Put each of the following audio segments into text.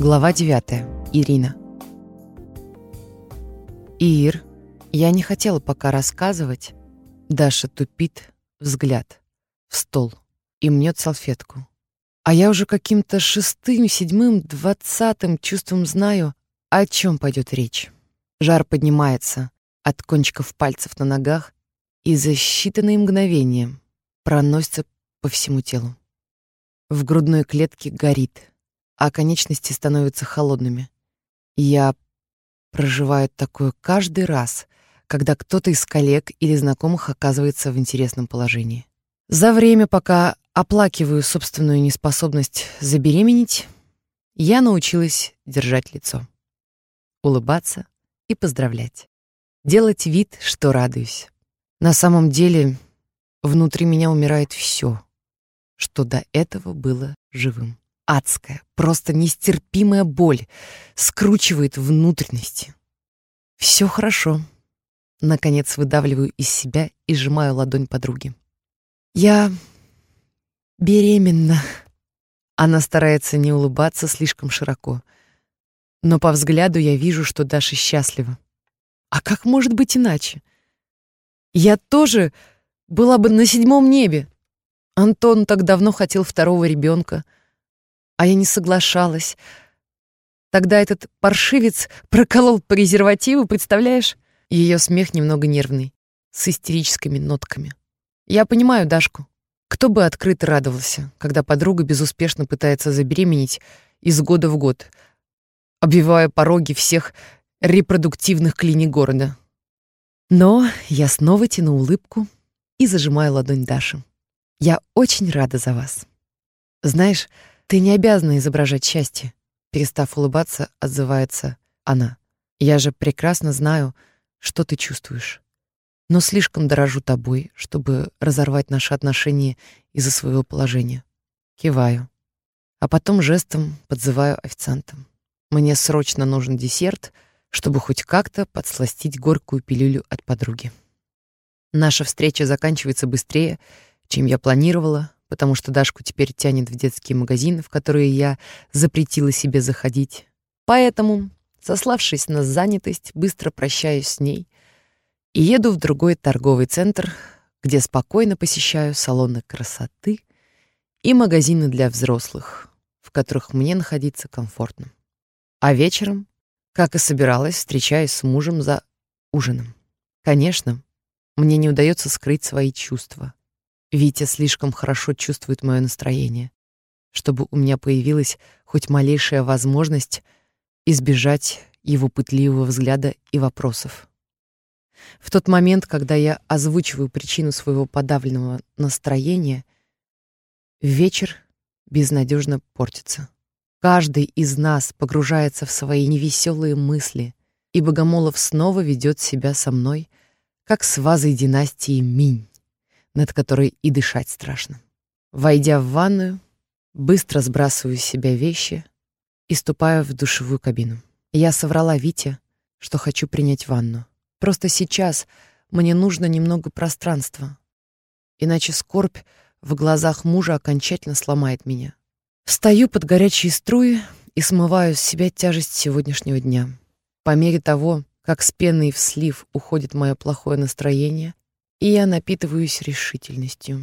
Глава 9. Ирина. Ир, я не хотела пока рассказывать. Даша тупит взгляд в стол и мнет салфетку. А я уже каким-то шестым, седьмым, двадцатым чувством знаю, о чем пойдет речь. Жар поднимается от кончиков пальцев на ногах и за считанные мгновения проносится по всему телу. В грудной клетке горит, а конечности становятся холодными. Я проживаю такое каждый раз, когда кто-то из коллег или знакомых оказывается в интересном положении. За время, пока оплакиваю собственную неспособность забеременеть, я научилась держать лицо, улыбаться и поздравлять, делать вид, что радуюсь. На самом деле, внутри меня умирает все, что до этого было живым адская, просто нестерпимая боль скручивает внутренности. Все хорошо. Наконец выдавливаю из себя и сжимаю ладонь подруги. Я беременна. Она старается не улыбаться слишком широко. Но по взгляду я вижу, что Даша счастлива. А как может быть иначе? Я тоже была бы на седьмом небе. Антон так давно хотел второго ребенка — а я не соглашалась. Тогда этот паршивец проколол презервативы, представляешь? Ее смех немного нервный, с истерическими нотками. Я понимаю Дашку. Кто бы открыто радовался, когда подруга безуспешно пытается забеременеть из года в год, обвивая пороги всех репродуктивных клиник города. Но я снова тяну улыбку и зажимаю ладонь Даши. Я очень рада за вас. Знаешь, «Ты не обязана изображать счастье», — перестав улыбаться, отзывается она. «Я же прекрасно знаю, что ты чувствуешь. Но слишком дорожу тобой, чтобы разорвать наши отношения из-за своего положения». Киваю. А потом жестом подзываю официанта. Мне срочно нужен десерт, чтобы хоть как-то подсластить горькую пилюлю от подруги. Наша встреча заканчивается быстрее, чем я планировала, потому что Дашку теперь тянет в детские магазины, в которые я запретила себе заходить. Поэтому, сославшись на занятость, быстро прощаюсь с ней и еду в другой торговый центр, где спокойно посещаю салоны красоты и магазины для взрослых, в которых мне находиться комфортно. А вечером, как и собиралась, встречаюсь с мужем за ужином. Конечно, мне не удается скрыть свои чувства. Витя слишком хорошо чувствует мое настроение, чтобы у меня появилась хоть малейшая возможность избежать его пытливого взгляда и вопросов. В тот момент, когда я озвучиваю причину своего подавленного настроения, вечер безнадежно портится. Каждый из нас погружается в свои невеселые мысли, и Богомолов снова ведет себя со мной, как с вазой династии Минь над которой и дышать страшно. Войдя в ванную, быстро сбрасываю с себя вещи и ступаю в душевую кабину. Я соврала Вите, что хочу принять ванну. Просто сейчас мне нужно немного пространства, иначе скорбь в глазах мужа окончательно сломает меня. Встаю под горячие струи и смываю с себя тяжесть сегодняшнего дня. По мере того, как с пеной в слив уходит мое плохое настроение, и я напитываюсь решительностью.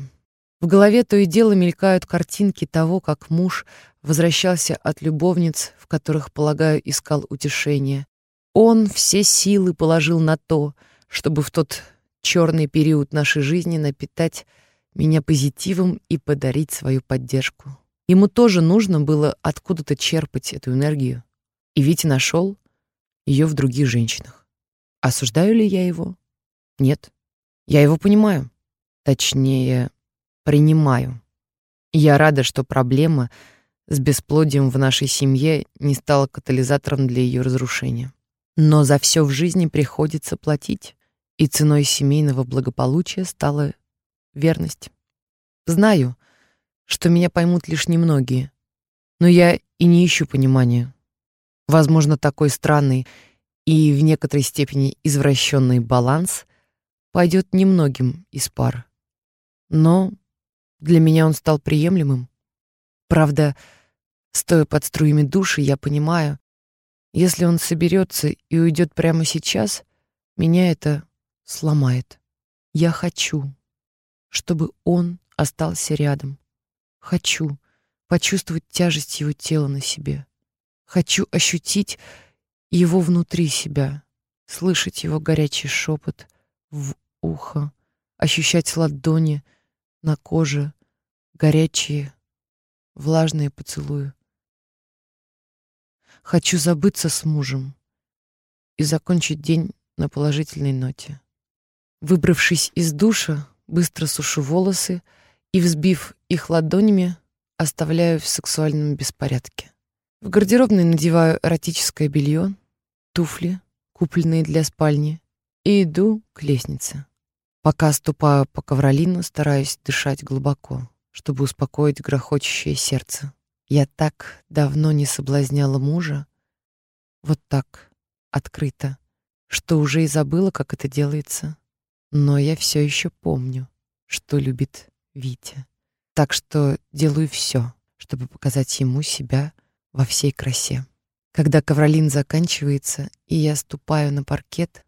В голове то и дело мелькают картинки того, как муж возвращался от любовниц, в которых, полагаю, искал утешение. Он все силы положил на то, чтобы в тот черный период нашей жизни напитать меня позитивом и подарить свою поддержку. Ему тоже нужно было откуда-то черпать эту энергию. И Витя нашел ее в других женщинах. Осуждаю ли я его? Нет. Я его понимаю. Точнее, принимаю. Я рада, что проблема с бесплодием в нашей семье не стала катализатором для ее разрушения. Но за все в жизни приходится платить, и ценой семейного благополучия стала верность. Знаю, что меня поймут лишь немногие, но я и не ищу понимания. Возможно, такой странный и в некоторой степени извращенный баланс пойдет немногим из пар. Но для меня он стал приемлемым. Правда, Стоя под струями души, я понимаю, если он соберется и уйдет прямо сейчас, меня это сломает. Я хочу, чтобы он остался рядом. Хочу почувствовать тяжесть его тела на себе. Хочу ощутить его внутри себя, слышать его горячий шепот в ухо, ощущать ладони на коже, горячие, влажные поцелуи. Хочу забыться с мужем и закончить день на положительной ноте. Выбравшись из душа, быстро сушу волосы и, взбив их ладонями, оставляю в сексуальном беспорядке. В гардеробной надеваю эротическое белье, туфли, купленные для спальни, и иду к лестнице. Пока ступаю по ковролину, стараюсь дышать глубоко, чтобы успокоить грохочущее сердце. Я так давно не соблазняла мужа, вот так, открыто, что уже и забыла, как это делается. Но я все еще помню, что любит Витя. Так что делаю все, чтобы показать ему себя во всей красе. Когда ковролин заканчивается, и я ступаю на паркет,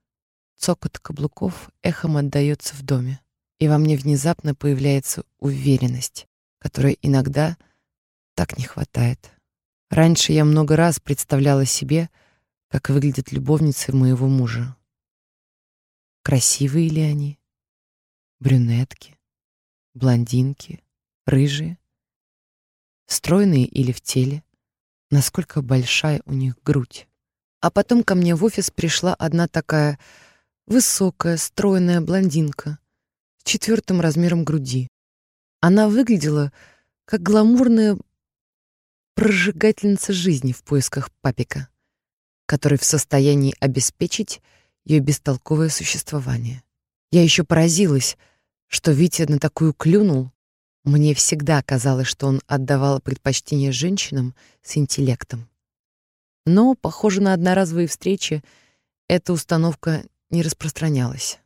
цокот каблуков эхом отдаётся в доме, и во мне внезапно появляется уверенность, которой иногда так не хватает. Раньше я много раз представляла себе, как выглядят любовницы моего мужа. Красивые ли они? Брюнетки, блондинки, рыжие, стройные или в теле, насколько большая у них грудь. А потом ко мне в офис пришла одна такая высокая, стройная блондинка с четвертым размером груди. Она выглядела как гламурная прожигательница жизни в поисках папика, который в состоянии обеспечить ее бестолковое существование. Я еще поразилась, что Витя на такую клюнул, мне всегда казалось, что он отдавал предпочтение женщинам с интеллектом. Но, похоже, на одноразовые встречи эта установка не распространялась.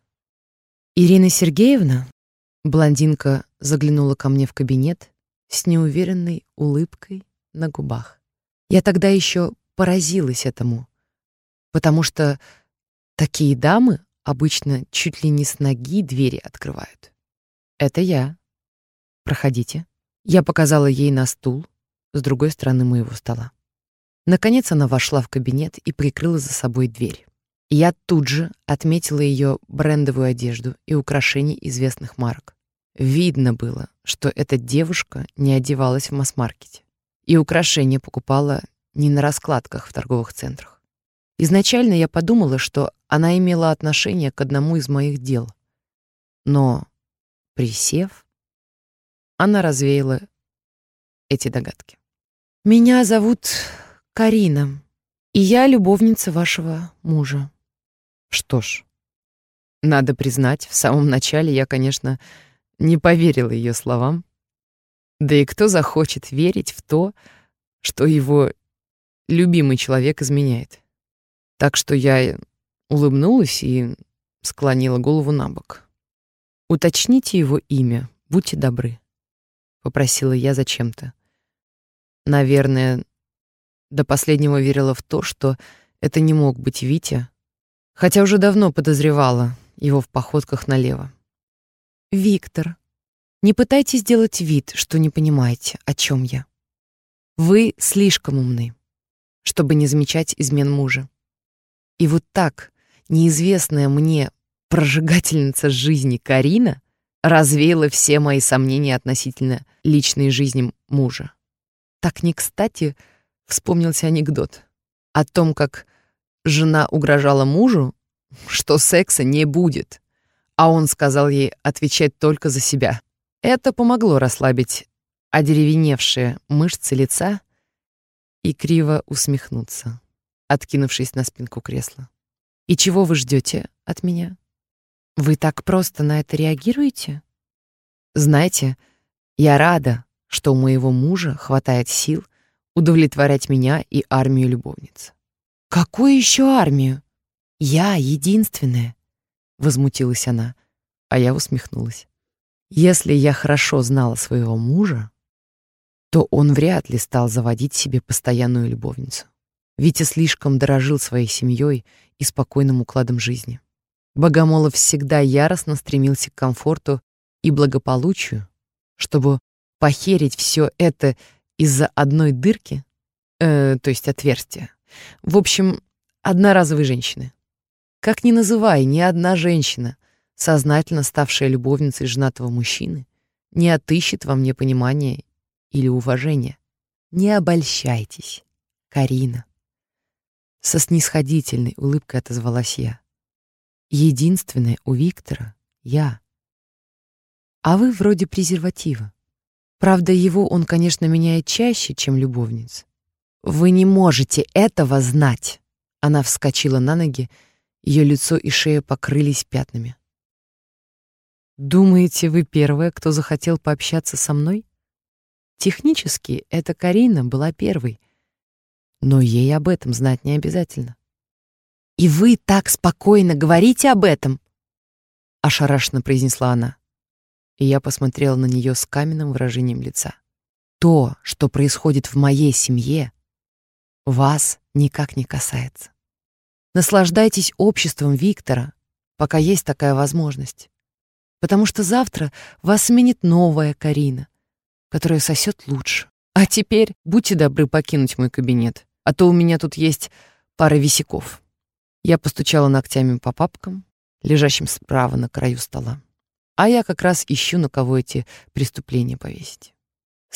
Ирина Сергеевна, блондинка, заглянула ко мне в кабинет с неуверенной улыбкой на губах. Я тогда еще поразилась этому, потому что такие дамы обычно чуть ли не с ноги двери открывают. Это я, Проходите. Я показала ей на стул с другой стороны моего стола. Наконец она вошла в кабинет и прикрыла за собой дверь. Я тут же отметила ее брендовую одежду и украшения известных марок. Видно было, что эта девушка не одевалась в масс-маркете. И украшения покупала не на раскладках в торговых центрах. Изначально я подумала, что она имела отношение к одному из моих дел. Но, присев, она развеяла эти догадки. Меня зовут Карина, и я любовница вашего мужа. Что ж, надо признать, в самом начале я, конечно, не поверила ее словам. Да и кто захочет верить в то, что его любимый человек изменяет? Так что я улыбнулась и склонила голову на бок. Уточните его имя, будьте добры попросила я зачем-то. Наверное, до последнего верила в то, что это не мог быть Витя, хотя уже давно подозревала его в походках налево. Виктор, не пытайтесь сделать вид, что не понимаете, о чем я. Вы слишком умны, чтобы не замечать измен мужа. И вот так неизвестная мне прожигательница жизни Карина развеяла все мои сомнения относительно личной жизни мужа. Так не кстати вспомнился анекдот о том, как жена угрожала мужу, что секса не будет, а он сказал ей отвечать только за себя. Это помогло расслабить одеревеневшие мышцы лица и криво усмехнуться, откинувшись на спинку кресла. «И чего вы ждете от меня?» Вы так просто на это реагируете? Знаете, я рада, что у моего мужа хватает сил удовлетворять меня и армию любовниц. Какую еще армию? Я единственная, возмутилась она, а я усмехнулась. Если я хорошо знала своего мужа, то он вряд ли стал заводить себе постоянную любовницу. Витя слишком дорожил своей семьей и спокойным укладом жизни. Богомолов всегда яростно стремился к комфорту и благополучию, чтобы похерить все это из-за одной дырки, э, то есть отверстия. В общем, одноразовой женщины. Как ни называй, ни одна женщина, сознательно ставшая любовницей женатого мужчины, не отыщет во мне понимания или уважения. Не обольщайтесь, Карина. Со снисходительной улыбкой отозвалась я. Единственное у Виктора — я. А вы вроде презерватива. Правда, его он, конечно, меняет чаще, чем любовниц. Вы не можете этого знать. Она вскочила на ноги, ее лицо и шея покрылись пятнами. Думаете, вы первая, кто захотел пообщаться со мной? Технически эта Карина была первой, но ей об этом знать не обязательно. «И вы так спокойно говорите об этом?» — ошарашенно произнесла она. И я посмотрела на нее с каменным выражением лица. «То, что происходит в моей семье, вас никак не касается. Наслаждайтесь обществом Виктора, пока есть такая возможность. Потому что завтра вас сменит новая Карина, которая сосет лучше. А теперь будьте добры покинуть мой кабинет, а то у меня тут есть пара висяков». Я постучала ногтями по папкам, лежащим справа на краю стола. А я как раз ищу, на кого эти преступления повесить.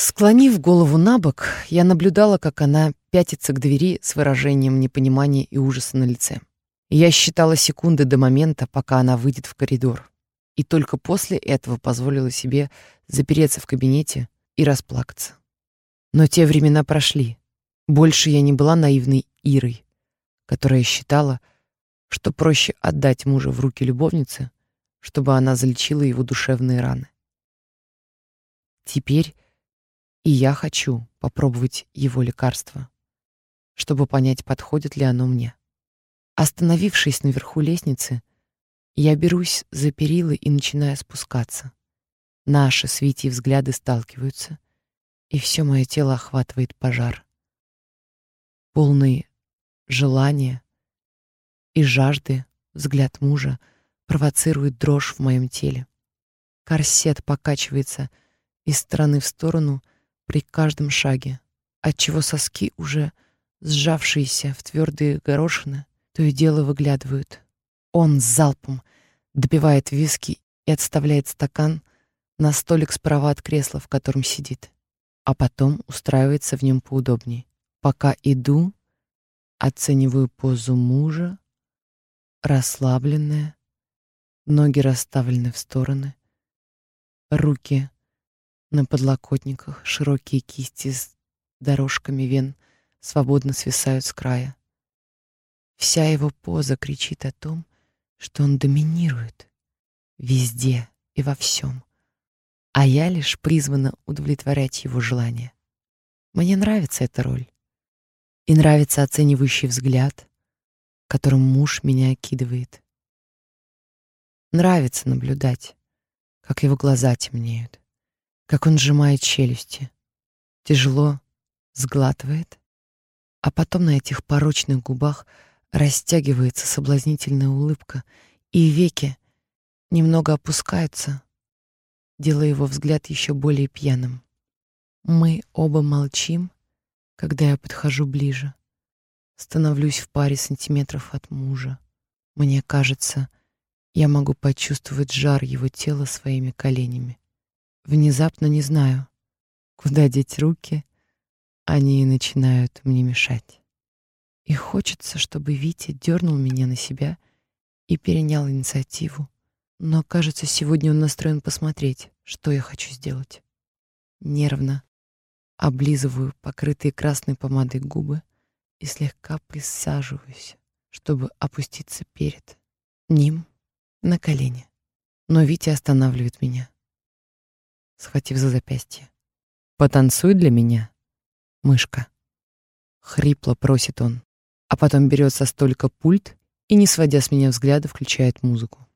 Склонив голову на бок, я наблюдала, как она пятится к двери с выражением непонимания и ужаса на лице. Я считала секунды до момента, пока она выйдет в коридор. И только после этого позволила себе запереться в кабинете и расплакаться. Но те времена прошли. Больше я не была наивной Ирой, которая считала, что проще отдать мужа в руки любовницы, чтобы она залечила его душевные раны. Теперь и я хочу попробовать его лекарство, чтобы понять, подходит ли оно мне. Остановившись наверху лестницы, я берусь за перила и начинаю спускаться. Наши с Витей взгляды сталкиваются, и все мое тело охватывает пожар. Полный желания, и жажды взгляд мужа провоцирует дрожь в моем теле. Корсет покачивается из стороны в сторону при каждом шаге, отчего соски, уже сжавшиеся в твердые горошины, то и дело выглядывают. Он с залпом допивает виски и отставляет стакан на столик справа от кресла, в котором сидит, а потом устраивается в нем поудобнее. Пока иду, оцениваю позу мужа, расслабленная, ноги расставлены в стороны, руки на подлокотниках, широкие кисти с дорожками вен свободно свисают с края. Вся его поза кричит о том, что он доминирует везде и во всем, а я лишь призвана удовлетворять его желания. Мне нравится эта роль. И нравится оценивающий взгляд, которым муж меня окидывает. Нравится наблюдать, как его глаза темнеют, как он сжимает челюсти, тяжело сглатывает, а потом на этих порочных губах растягивается соблазнительная улыбка, и веки немного опускаются, делая его взгляд еще более пьяным. Мы оба молчим, когда я подхожу ближе. Становлюсь в паре сантиметров от мужа. Мне кажется, я могу почувствовать жар его тела своими коленями. Внезапно не знаю, куда деть руки, они начинают мне мешать. И хочется, чтобы Витя дернул меня на себя и перенял инициативу. Но, кажется, сегодня он настроен посмотреть, что я хочу сделать. Нервно облизываю покрытые красной помадой губы, и слегка присаживаюсь, чтобы опуститься перед ним на колени. Но Витя останавливает меня, схватив за запястье. «Потанцуй для меня, мышка!» Хрипло просит он, а потом берет со столика пульт и, не сводя с меня взгляда, включает музыку.